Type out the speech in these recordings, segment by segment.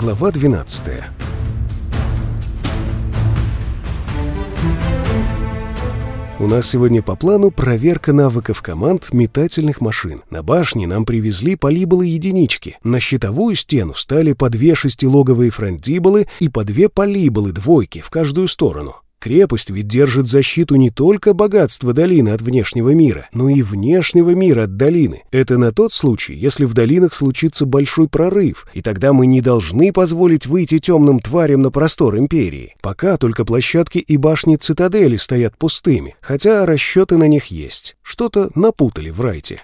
Глава 12 У нас сегодня по плану проверка навыков команд метательных машин. На башне нам привезли полиболы единички. На щитовую стену стали по две шестилоговые франдиболы и по две полиболы двойки в каждую сторону. Крепость ведь держит защиту не только богатства долины от внешнего мира, но и внешнего мира от долины. Это на тот случай, если в долинах случится большой прорыв, и тогда мы не должны позволить выйти темным тварям на простор империи. Пока только площадки и башни цитадели стоят пустыми, хотя расчеты на них есть. Что-то напутали в райте.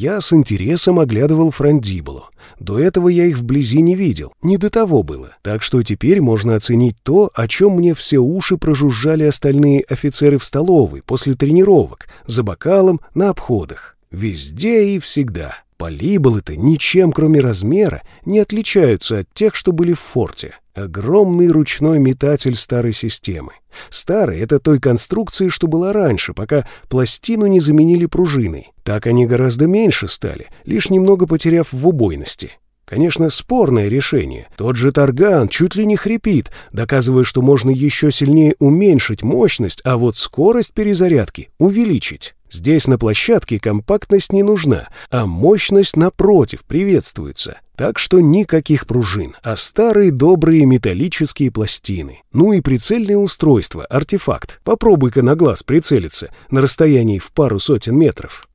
Я с интересом оглядывал Франдибулу. До этого я их вблизи не видел, не до того было. Так что теперь можно оценить то, о чем мне все уши прожужжали остальные офицеры в столовой после тренировок, за бокалом, на обходах. Везде и всегда. Полиболы-то ничем, кроме размера, не отличаются от тех, что были в форте. Огромный ручной метатель старой системы. Старый — это той конструкции, что была раньше, пока пластину не заменили пружиной. Так они гораздо меньше стали, лишь немного потеряв в убойности. Конечно, спорное решение. Тот же Тарган чуть ли не хрипит, доказывая, что можно еще сильнее уменьшить мощность, а вот скорость перезарядки увеличить. Здесь на площадке компактность не нужна, а мощность, напротив, приветствуется. Так что никаких пружин, а старые добрые металлические пластины. Ну и прицельное устройство, артефакт. Попробуй-ка на глаз прицелиться на расстоянии в пару сотен метров.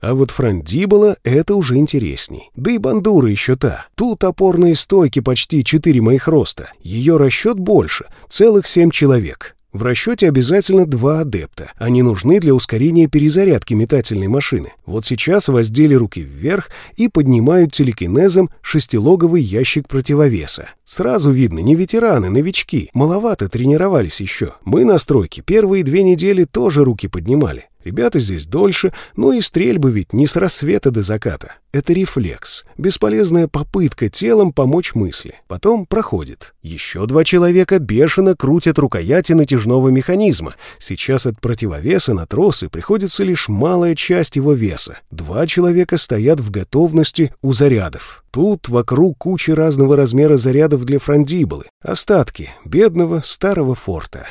А вот франдибола — это уже интересней. Да и бандура еще та. Тут опорные стойки почти 4 моих роста. Ее расчет больше, целых 7 человек. В расчете обязательно два адепта. Они нужны для ускорения перезарядки метательной машины. Вот сейчас воздели руки вверх и поднимают телекинезом шестилоговый ящик противовеса. Сразу видно, не ветераны, новички. Маловато тренировались еще. Мы на стройке первые две недели тоже руки поднимали. Ребята здесь дольше, но и стрельбы ведь не с рассвета до заката. Это рефлекс, бесполезная попытка телом помочь мысли. Потом проходит. Еще два человека бешено крутят рукояти натяжного механизма. Сейчас от противовеса на тросы приходится лишь малая часть его веса. Два человека стоят в готовности у зарядов. Тут вокруг куча разного размера зарядов для франдиболы. Остатки бедного старого форта.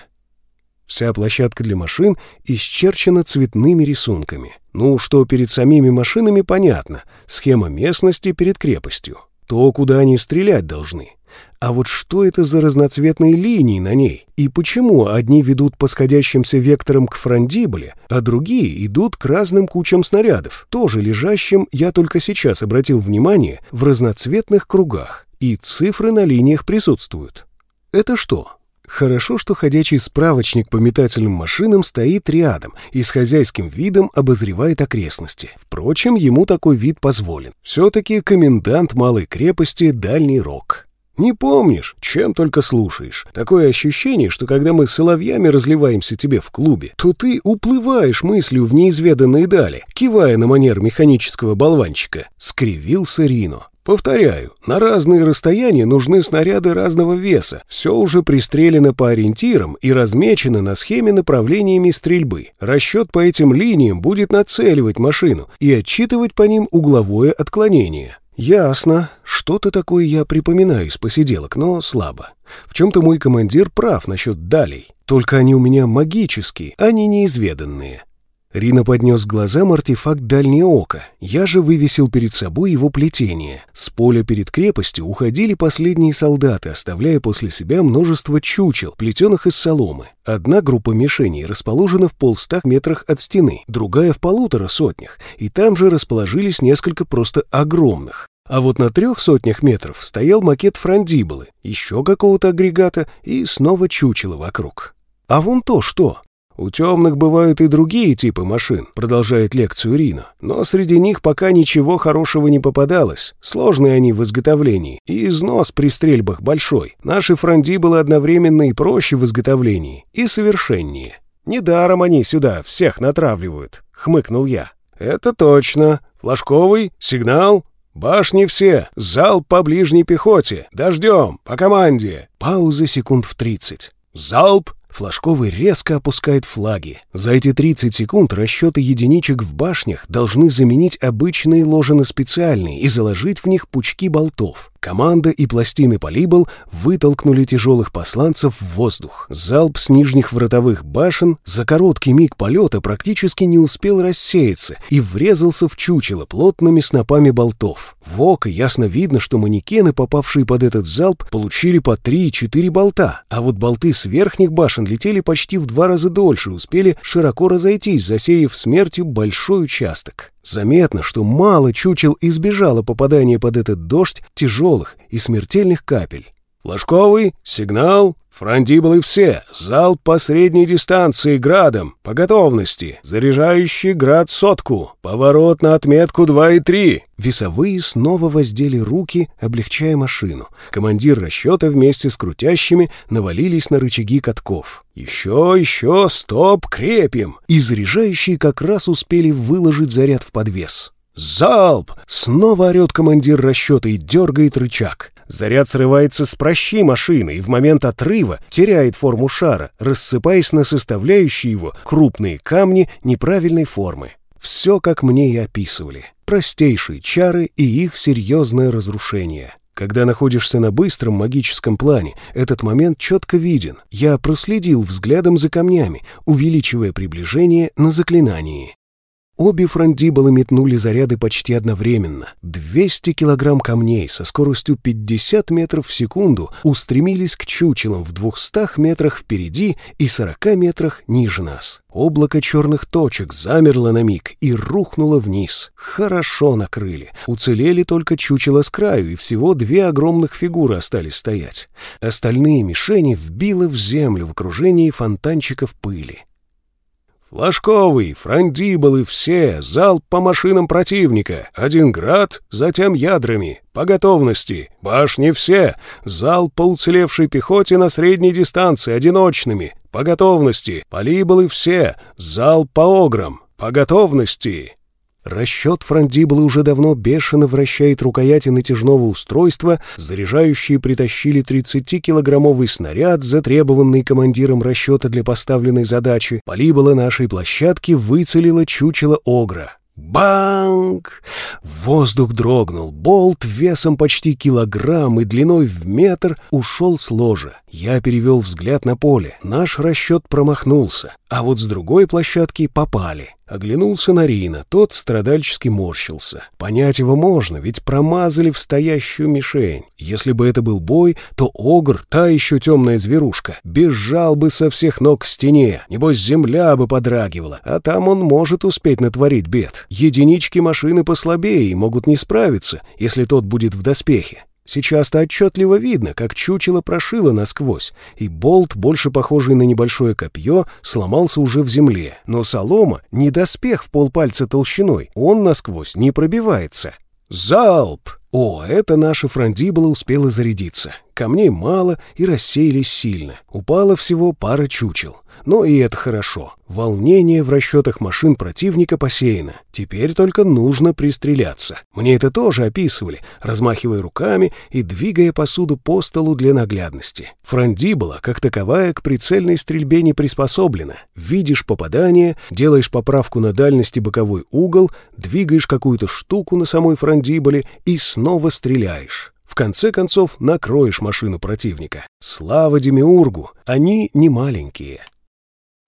Вся площадка для машин исчерчена цветными рисунками. Ну, что перед самими машинами понятно. Схема местности перед крепостью. То, куда они стрелять должны. А вот что это за разноцветные линии на ней? И почему одни ведут по сходящимся векторам к франдиболе, а другие идут к разным кучам снарядов, тоже лежащим, я только сейчас обратил внимание, в разноцветных кругах. И цифры на линиях присутствуют. Это что? Хорошо, что ходячий справочник по метательным машинам стоит рядом и с хозяйским видом обозревает окрестности. Впрочем, ему такой вид позволен. Все-таки комендант малой крепости Дальний Рог. Не помнишь, чем только слушаешь. Такое ощущение, что когда мы соловьями разливаемся тебе в клубе, то ты уплываешь мыслью в неизведанные дали, кивая на манер механического болванчика. Скривился Рино. Повторяю, на разные расстояния нужны снаряды разного веса. Все уже пристрелено по ориентирам и размечено на схеме направлениями стрельбы. Расчет по этим линиям будет нацеливать машину и отчитывать по ним угловое отклонение. Ясно. Что-то такое я припоминаю из посиделок, но слабо. В чем-то мой командир прав насчет далей. Только они у меня магические, не неизведанные. Рина поднес глазам артефакт дальнее око. Я же вывесил перед собой его плетение. С поля перед крепостью уходили последние солдаты, оставляя после себя множество чучел, плетеных из соломы. Одна группа мишеней расположена в полстах метрах от стены, другая в полутора сотнях, и там же расположились несколько просто огромных. А вот на трех сотнях метров стоял макет франдиболы, еще какого-то агрегата и снова чучело вокруг. А вон то что? «У темных бывают и другие типы машин», — продолжает лекцию Рина. «Но среди них пока ничего хорошего не попадалось. Сложные они в изготовлении, и износ при стрельбах большой. Наши фронди были одновременно и проще в изготовлении, и совершеннее. Недаром они сюда всех натравливают», — хмыкнул я. «Это точно. Флажковый, сигнал, «Башни все! Залп по ближней пехоте! Дождем! По команде!» Пауза секунд в тридцать. «Залп! Флажковый резко опускает флаги. За эти 30 секунд расчеты единичек в башнях должны заменить обычные ложи на специальные и заложить в них пучки болтов. Команда и пластины полибл вытолкнули тяжелых посланцев в воздух. Залп с нижних вратовых башен за короткий миг полета практически не успел рассеяться и врезался в чучело плотными снопами болтов. В око ясно видно, что манекены, попавшие под этот залп, получили по 3-4 болта, а вот болты с верхних башен летели почти в два раза дольше, успели широко разойтись, засеяв смертью большой участок. Заметно, что мало чучел избежало попадания под этот дождь тяжелых и смертельных капель. «Флажковый, сигнал, франдибулы все, залп по средней дистанции градом, по готовности, заряжающий град сотку, поворот на отметку 2 и 3». Весовые снова воздели руки, облегчая машину. Командир расчета вместе с крутящими навалились на рычаги катков. «Еще, еще, стоп, крепим!» И заряжающие как раз успели выложить заряд в подвес. «Залп!» — снова орет командир расчета и дергает рычаг. Заряд срывается с прощи машины и в момент отрыва теряет форму шара, рассыпаясь на составляющие его крупные камни неправильной формы. Все, как мне и описывали. Простейшие чары и их серьезное разрушение. Когда находишься на быстром магическом плане, этот момент четко виден. Я проследил взглядом за камнями, увеличивая приближение на заклинании. Обе франдиболы метнули заряды почти одновременно. 200 килограмм камней со скоростью 50 метров в секунду устремились к чучелам в 200 метрах впереди и 40 метрах ниже нас. Облако черных точек замерло на миг и рухнуло вниз. Хорошо накрыли. Уцелели только чучело с краю, и всего две огромных фигуры остались стоять. Остальные мишени вбило в землю в окружении фонтанчиков пыли. Флажковый, франдиболы все, залп по машинам противника, один град, затем ядрами, по готовности, башни все, залп по уцелевшей пехоте на средней дистанции, одиночными, по готовности, полиболы все, залп по ограм, по готовности. Расчет Франдиблы уже давно бешено вращает рукояти натяжного устройства, заряжающие притащили 30-килограммовый снаряд, затребованный командиром расчета для поставленной задачи. Полибола нашей площадки выцелила чучело Огра. Банк! Воздух дрогнул. Болт весом почти килограмм и длиной в метр ушел с ложа. Я перевел взгляд на поле. Наш расчет промахнулся, а вот с другой площадки попали. Оглянулся на Рина, тот страдальчески морщился. Понять его можно, ведь промазали в стоящую мишень. Если бы это был бой, то Огр, та еще темная зверушка, бежал бы со всех ног к стене, небось земля бы подрагивала, а там он может успеть натворить бед. Единички машины послабее и могут не справиться, если тот будет в доспехе. Сейчас-то отчетливо видно, как чучело прошило насквозь, и болт, больше похожий на небольшое копье, сломался уже в земле. Но солома — не доспех в полпальца толщиной, он насквозь не пробивается. Залп! О, это наша франдибола успела зарядиться. Камней мало и рассеялись сильно. Упало всего пара чучел. Но и это хорошо. Волнение в расчетах машин противника посеяно. Теперь только нужно пристреляться. Мне это тоже описывали, размахивая руками и двигая посуду по столу для наглядности. Франдибола, как таковая, к прицельной стрельбе не приспособлена. Видишь попадание, делаешь поправку на дальность и боковой угол, двигаешь какую-то штуку на самой франдиболе и снова стреляешь. В конце концов, накроешь машину противника. Слава Демиургу, они не маленькие.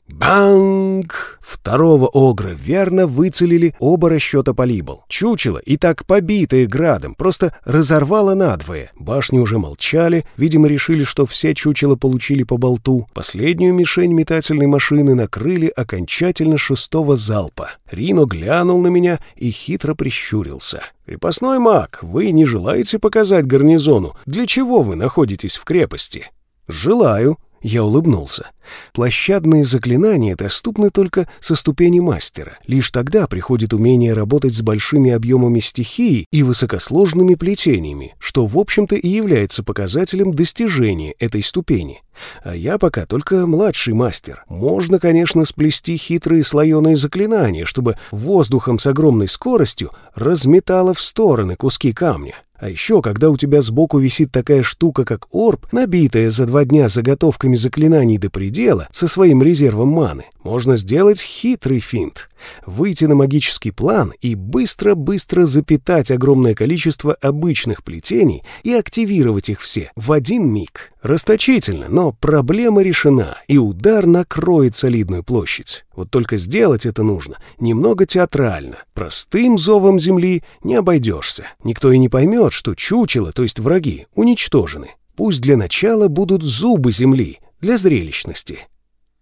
Банк! Второго огра верно выцелили оба расчета полибол. Чучело, и так побитое градом, просто разорвало надвое. Башни уже молчали, видимо, решили, что все чучела получили по болту. Последнюю мишень метательной машины накрыли окончательно шестого залпа. Рино глянул на меня и хитро прищурился. «Крепостной маг, вы не желаете показать гарнизону, для чего вы находитесь в крепости?» «Желаю», я улыбнулся. Площадные заклинания доступны только со ступени мастера. Лишь тогда приходит умение работать с большими объемами стихии и высокосложными плетениями, что, в общем-то, и является показателем достижения этой ступени. А я пока только младший мастер. Можно, конечно, сплести хитрые слоеные заклинания, чтобы воздухом с огромной скоростью разметало в стороны куски камня. А еще, когда у тебя сбоку висит такая штука, как орб, набитая за два дня заготовками заклинаний до предела со своим резервом маны, можно сделать хитрый финт. Выйти на магический план и быстро-быстро запитать огромное количество обычных плетений и активировать их все в один миг. Расточительно, но проблема решена, и удар накроет солидную площадь. Вот только сделать это нужно немного театрально. Простым зовом земли не обойдешься. Никто и не поймет, что чучело, то есть враги, уничтожены. Пусть для начала будут зубы земли, для зрелищности.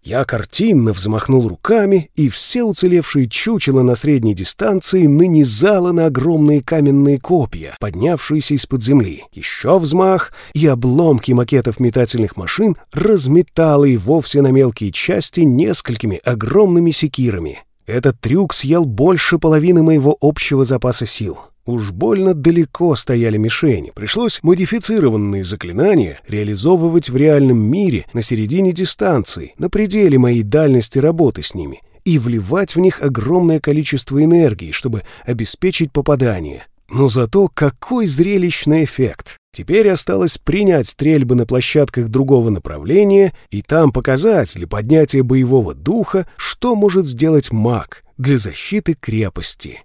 Я картинно взмахнул руками, и все уцелевшие чучела на средней дистанции нанизало на огромные каменные копья, поднявшиеся из-под земли. Еще взмах, и обломки макетов метательных машин разметало и вовсе на мелкие части несколькими огромными секирами. Этот трюк съел больше половины моего общего запаса сил. Уж больно далеко стояли мишени. Пришлось модифицированные заклинания реализовывать в реальном мире на середине дистанции, на пределе моей дальности работы с ними, и вливать в них огромное количество энергии, чтобы обеспечить попадание. Но зато какой зрелищный эффект! Теперь осталось принять стрельбы на площадках другого направления и там показать для поднятия боевого духа, что может сделать маг для защиты крепости.